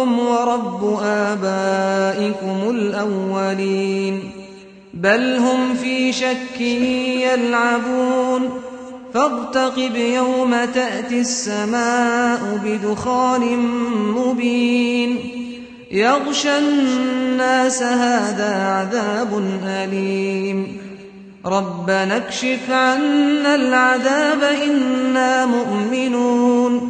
ربكم ورب آبائكم الأولين بل هم في شك يلعبون فارتقب يوم تأتي السماء بدخان مبين يغشى الناس هذا عذاب أليم ربنا اكشف عنا العذاب إنا مؤمنون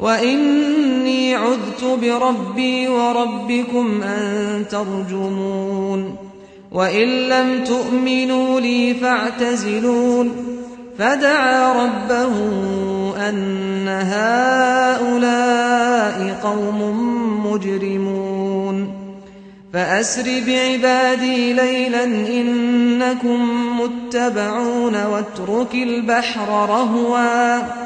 وإني عذت بربي وربكم أن ترجمون وإن لم تؤمنوا لي فاعتزلون فدعا ربه أن هؤلاء قوم مجرمون فأسر بعبادي ليلا إنكم متبعون واترك البحر رهوا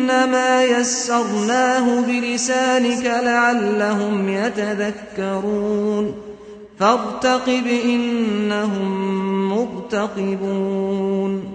فإنما يسرناه بلسانك لعلهم يتذكرون. فارتقب إنهم مرتقبون.